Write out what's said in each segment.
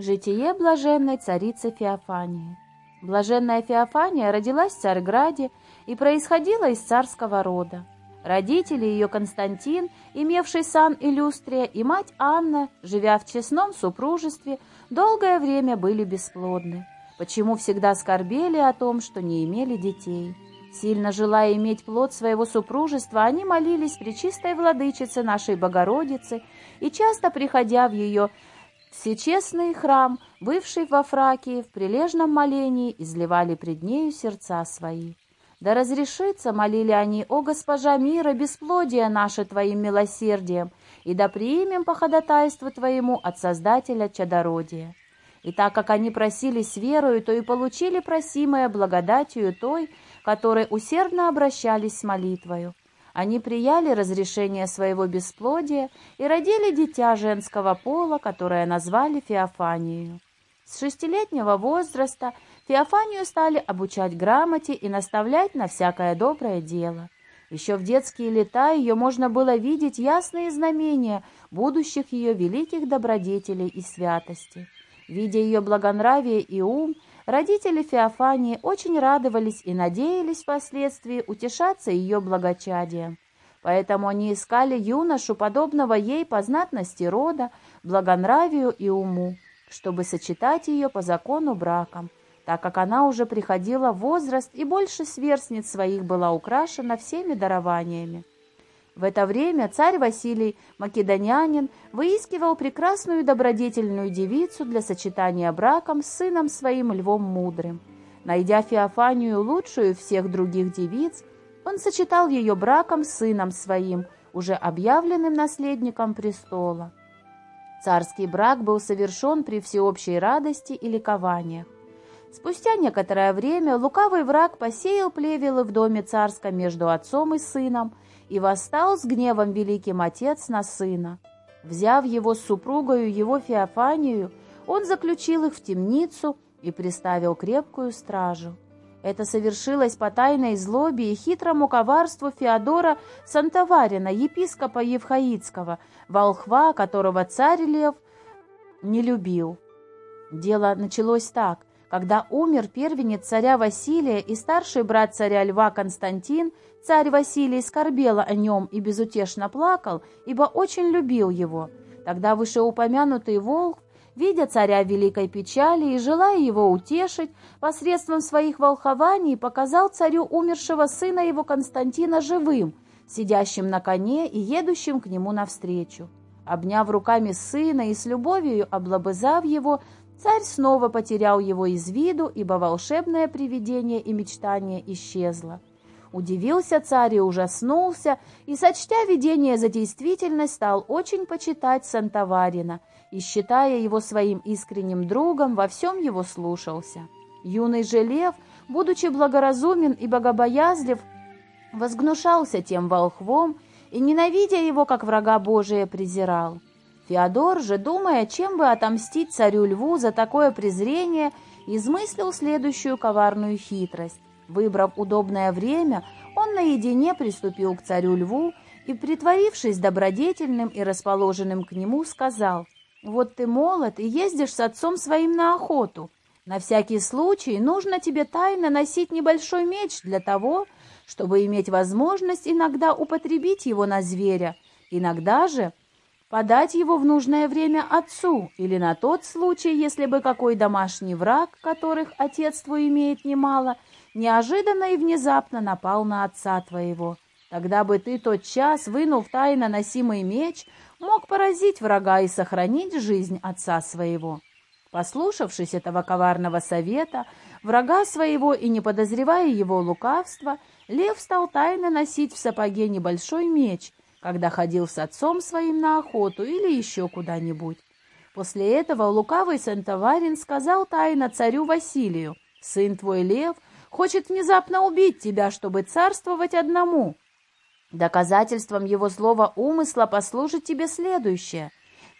Житие блаженной царицы Феофании. Блаженная Феофания родилась в Царьграде и происходила из царского рода. Родители ее Константин, имевший сан Иллюстрия, и мать Анна, живя в честном супружестве, долгое время были бесплодны, почему всегда скорбели о том, что не имели детей. Сильно желая иметь плод своего супружества, они молились при чистой владычице нашей Богородицы и часто, приходя в ее Всечестный храм, бывший во Фракии, в прилежном молении изливали пред нею сердца свои. Да разрешится, молили они, о госпожа мира, бесплодие наше Твоим милосердием, и да приимем по ходатайству Твоему от Создателя чадородия. И так как они просили с верою, то и получили просимое благодатью той, которой усердно обращались с молитвою. Они прияли разрешение своего бесплодия и родили дитя женского пола, которое назвали Феофанию. С шестилетнего возраста Феофанию стали обучать грамоте и наставлять на всякое доброе дело. Еще в детские лета ее можно было видеть ясные знамения будущих ее великих добродетелей и святости. Видя ее благонравие и ум, Родители Феофании очень радовались и надеялись впоследствии утешаться ее благочадием. Поэтому они искали юношу, подобного ей по знатности рода, благонравию и уму, чтобы сочетать ее по закону браком, так как она уже приходила в возраст и больше сверстниц своих была украшена всеми дарованиями. В это время царь Василий Македонянин выискивал прекрасную добродетельную девицу для сочетания браком с сыном своим Львом Мудрым. Найдя Феофанию лучшую всех других девиц, он сочетал ее браком с сыном своим, уже объявленным наследником престола. Царский брак был совершен при всеобщей радости и ликованиях. Спустя некоторое время лукавый враг посеял плевелы в доме царском между отцом и сыном – и восстал с гневом великим отец на сына. Взяв его с супругою его Феофанию, он заключил их в темницу и приставил крепкую стражу. Это совершилось по тайной злобе и хитрому коварству Феодора Сантоварина, епископа Евхаицкого, волхва, которого царь Лев не любил. Дело началось так. Когда умер первенец царя Василия и старший брат царя Льва Константин, царь Василий скорбел о нем и безутешно плакал, ибо очень любил его. Тогда вышеупомянутый волк, видя царя великой печали и желая его утешить, посредством своих волхований показал царю умершего сына его Константина живым, сидящим на коне и едущим к нему навстречу. Обняв руками сына и с любовью облобызав его, Царь снова потерял его из виду, ибо волшебное привидение и мечтание исчезло. Удивился царь и ужаснулся, и, сочтя видение за действительность, стал очень почитать Сантоварина и, считая его своим искренним другом, во всем его слушался. Юный же лев, будучи благоразумен и богобоязлив, возгнушался тем волхвом и, ненавидя его, как врага Божия, презирал. Феодор же, думая, чем бы отомстить царю Льву за такое презрение, измыслил следующую коварную хитрость. Выбрав удобное время, он наедине приступил к царю Льву и, притворившись добродетельным и расположенным к нему, сказал, «Вот ты молод и ездишь с отцом своим на охоту. На всякий случай нужно тебе тайно носить небольшой меч для того, чтобы иметь возможность иногда употребить его на зверя, иногда же подать его в нужное время отцу или на тот случай, если бы какой домашний враг, которых отец твой имеет немало, неожиданно и внезапно напал на отца твоего. Тогда бы ты тот час, вынув тайно носимый меч, мог поразить врага и сохранить жизнь отца своего. Послушавшись этого коварного совета, врага своего и не подозревая его лукавства, лев стал тайно носить в сапоге небольшой меч, когда ходил с отцом своим на охоту или еще куда-нибудь. После этого лукавый Сантоварин сказал тайно царю Василию, «Сын твой Лев хочет внезапно убить тебя, чтобы царствовать одному. Доказательством его злого умысла послужит тебе следующее.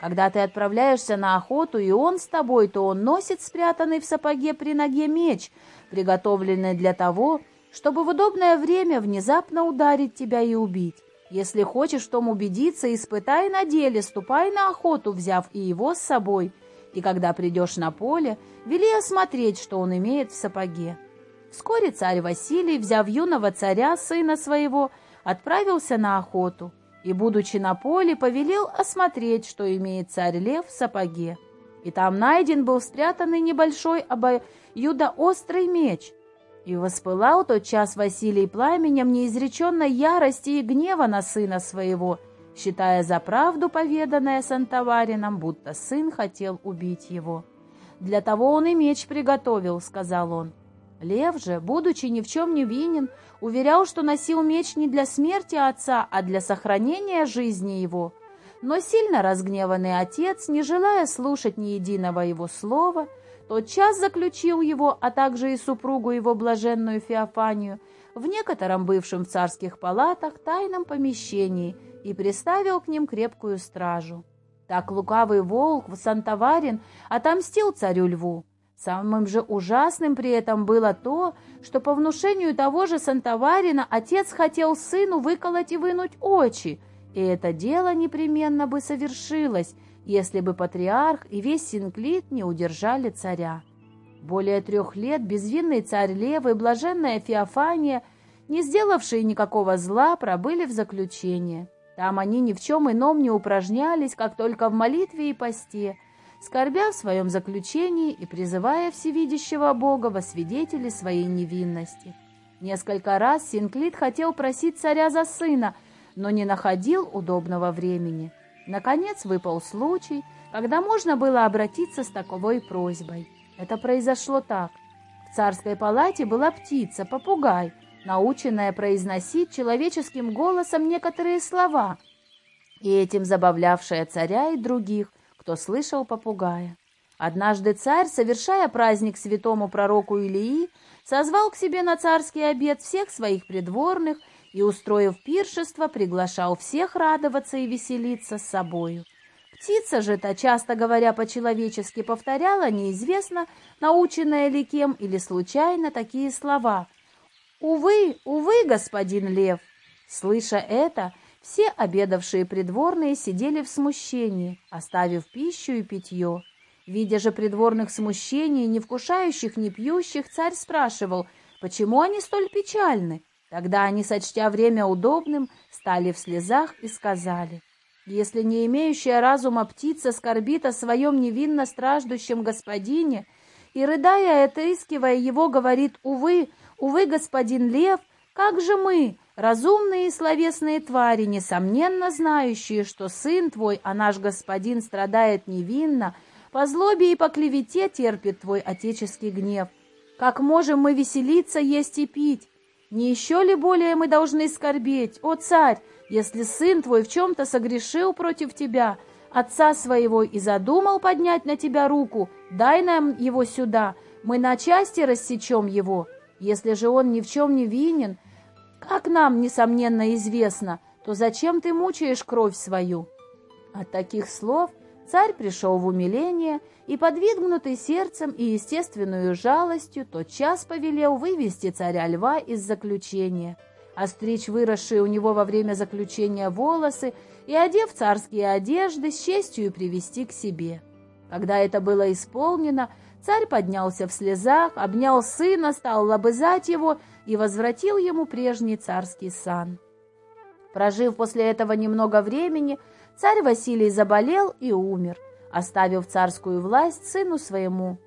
Когда ты отправляешься на охоту, и он с тобой, то он носит спрятанный в сапоге при ноге меч, приготовленный для того, чтобы в удобное время внезапно ударить тебя и убить. Если хочешь в том убедиться, испытай на деле, ступай на охоту, взяв и его с собой. и когда придешь на поле, вели осмотреть, что он имеет в сапоге». Вскоре царь Василий, взяв юного царя, сына своего, отправился на охоту и, будучи на поле, повелел осмотреть, что имеет царь Лев в сапоге. И там найден был спрятанный небольшой обоюдоострый меч. И воспылал тот час Василий пламенем неизреченной ярости и гнева на сына своего, считая за правду поведанное Сантоварином, будто сын хотел убить его. «Для того он и меч приготовил», — сказал он. Лев же, будучи ни в чем не винен, уверял, что носил меч не для смерти отца, а для сохранения жизни его. Но сильно разгневанный отец, не желая слушать ни единого его слова, тотчас заключил его, а также и супругу его блаженную Феофанию, в некотором бывшем в царских палатах тайном помещении и приставил к ним крепкую стражу. Так лукавый волк Сантоварин отомстил царю льву, Самым же ужасным при этом было то, что по внушению того же Сантоварина отец хотел сыну выколоть и вынуть очи, и это дело непременно бы совершилось, если бы патриарх и весь Синклит не удержали царя. Более трех лет безвинный царь Лев и блаженная Феофания, не сделавшие никакого зла, пробыли в заключении. Там они ни в чем ином не упражнялись, как только в молитве и посте – скорбя в своем заключении и призывая всевидящего Бога во свидетели своей невинности. Несколько раз Синклит хотел просить царя за сына, но не находил удобного времени. Наконец выпал случай, когда можно было обратиться с таковой просьбой. Это произошло так. В царской палате была птица, попугай, наученная произносить человеческим голосом некоторые слова, и этим забавлявшая царя и других, кто слышал попугая. Однажды царь, совершая праздник святому пророку Илии, созвал к себе на царский обед всех своих придворных и, устроив пиршество, приглашал всех радоваться и веселиться с собою. Птица же то часто говоря по-человечески, повторяла неизвестно, наученная ли кем или случайно, такие слова. «Увы, увы, господин лев!» Слыша это, все обедавшие придворные сидели в смущении, оставив пищу и питье. Видя же придворных смущений, не вкушающих, не пьющих, царь спрашивал, почему они столь печальны. Тогда они, сочтя время удобным, стали в слезах и сказали, «Если не имеющая разума птица скорбит о своем невинно страждущем господине и, рыдая и отыскивая его, говорит, «Увы, увы, господин лев, как же мы, Разумные и словесные твари, несомненно знающие, что сын твой, а наш господин страдает невинно, по злобе и по клевете терпит твой отеческий гнев. Как можем мы веселиться, есть и пить? Не еще ли более мы должны скорбеть, о царь, если сын твой в чем-то согрешил против тебя, отца своего и задумал поднять на тебя руку, дай нам его сюда, мы на части рассечем его. Если же он ни в чем не винен, как нам, несомненно, известно, то зачем ты мучаешь кровь свою?» От таких слов царь пришел в умиление и, подвигнутый сердцем и естественную жалостью, тотчас повелел вывести царя льва из заключения, остричь выросшие у него во время заключения волосы и, одев царские одежды, с честью привести к себе. Когда это было исполнено, царь поднялся в слезах, обнял сына, стал лобызать его и возвратил ему прежний царский сан. Прожив после этого немного времени, царь Василий заболел и умер, оставив царскую власть сыну своему.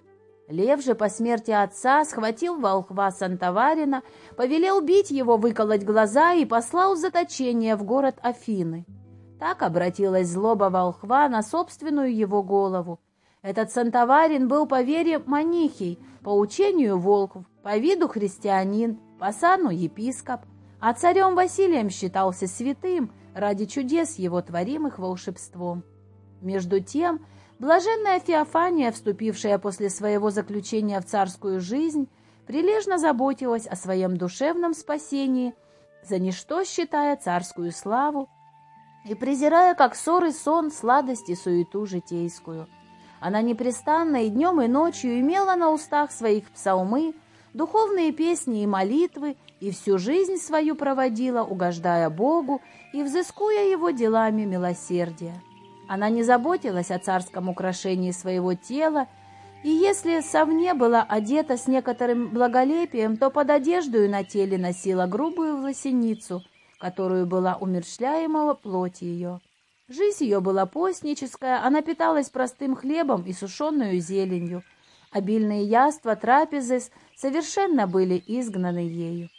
Лев же по смерти отца схватил волхва Сантоварина, повелел бить его, выколоть глаза и послал в заточение в город Афины. Так обратилась злоба волхва на собственную его голову. Этот Сантоварин был по вере манихий, по учению волков, по виду христианин, по сану епископ, а царем Василием считался святым ради чудес его творимых волшебством. Между тем, блаженная Феофания, вступившая после своего заключения в царскую жизнь, прилежно заботилась о своем душевном спасении, за ничто считая царскую славу и презирая, как ссор и сон, сладость и суету житейскую. Она непрестанно и днем, и ночью имела на устах своих псалмы, духовные песни и молитвы, и всю жизнь свою проводила, угождая Богу и взыскуя Его делами милосердия. Она не заботилась о царском украшении своего тела, и если совне была одета с некоторым благолепием, то под одеждою на теле носила грубую власеницу, которую была умершляемого плоть ее. Жизнь ее была постническая, она питалась простым хлебом и сушеную зеленью. Обильные яства трапезы совершенно были изгнаны ею.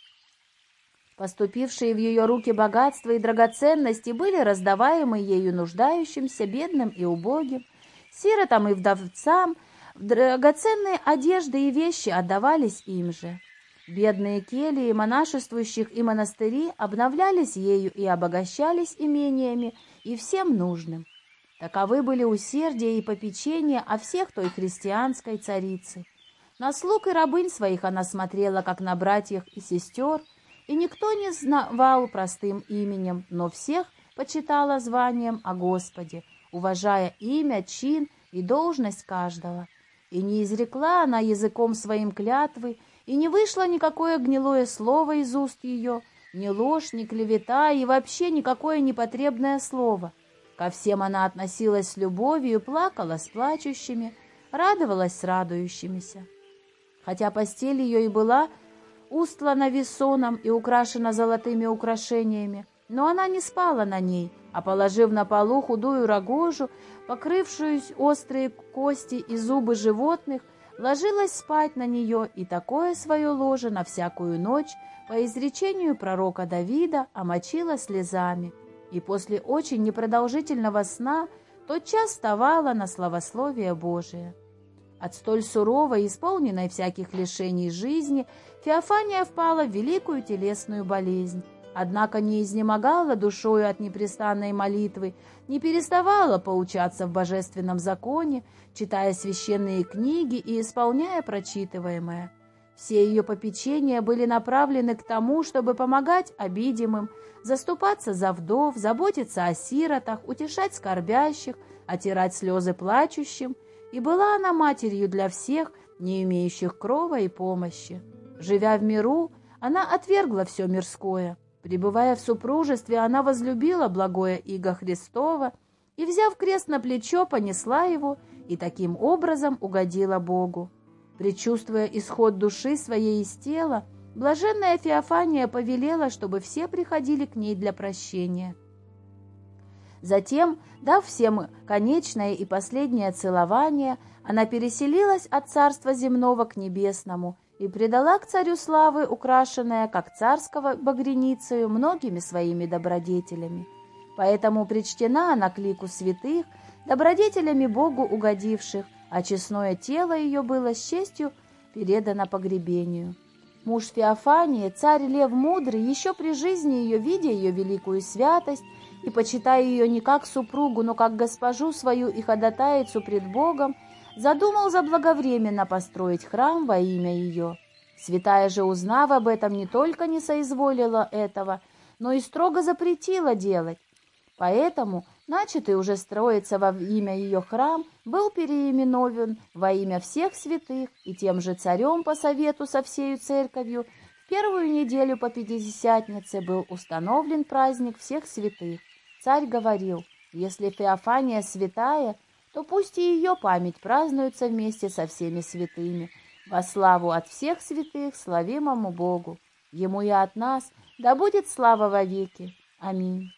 Поступившие в ее руки богатства и драгоценности были раздаваемы ею нуждающимся, бедным и убогим, сиротам и вдовцам, драгоценные одежды и вещи отдавались им же. Бедные кельи монашествующих и монастыри обновлялись ею и обогащались имениями и всем нужным. Таковы были усердие и попечение о всех той христианской царице. На слуг и рабынь своих она смотрела, как на братьев и сестер, и никто не знавал простым именем, но всех почитала званием о Господе, уважая имя, чин и должность каждого. И не изрекла она языком своим клятвы, и не вышло никакое гнилое слово из уст ее, ни ложь, ни клевета и вообще никакое непотребное слово. Ко всем она относилась с любовью, плакала с плачущими, радовалась с радующимися. Хотя постель ее и была устлана весоном и украшена золотыми украшениями, но она не спала на ней, а, положив на полу худую рогожу, покрывшуюся острые кости и зубы животных, ложилась спать на нее и такое свое ложе на всякую ночь, по изречению пророка Давида, омочила слезами, и после очень непродолжительного сна тотчас вставала на славословие Божие. От столь суровой, исполненной всяких лишений жизни, Феофания впала в великую телесную болезнь, однако не изнемогала душою от непрестанной молитвы, не переставала поучаться в божественном законе, читая священные книги и исполняя прочитываемое. Все ее попечения были направлены к тому, чтобы помогать обидимым, заступаться за вдов, заботиться о сиротах, утешать скорбящих, отирать слезы плачущим, и была она матерью для всех, не имеющих крова и помощи. Живя в миру, она отвергла все мирское. Пребывая в супружестве, она возлюбила благое иго Христова и, взяв крест на плечо, понесла его и таким образом угодила Богу. Предчувствуя исход души своей из тела, блаженная Феофания повелела, чтобы все приходили к ней для прощения. Затем, дав всем конечное и последнее целование, она переселилась от царства земного к небесному и предала к царю славы, украшенная, как царского багреницею, многими своими добродетелями. Поэтому причтена она к лику святых, добродетелями Богу угодивших, а честное тело ее было с честью передано погребению. Муж Феофании, царь Лев Мудрый, еще при жизни ее, видя ее великую святость и почитая ее не как супругу, но как госпожу свою и ходатайцу пред Богом, задумал заблаговременно построить храм во имя ее. Святая же, узнав об этом, не только не соизволила этого, но и строго запретила делать. Поэтому начатый уже строиться во имя ее храм был переименован во имя всех святых, и тем же царем по совету со всею церковью в первую неделю по Пятидесятнице был установлен праздник всех святых. Царь говорил, если Феофания святая, то пусть и ее память празднуется вместе со всеми святыми, во славу от всех святых, славимому Богу. Ему и от нас да будет слава вовеки. Аминь.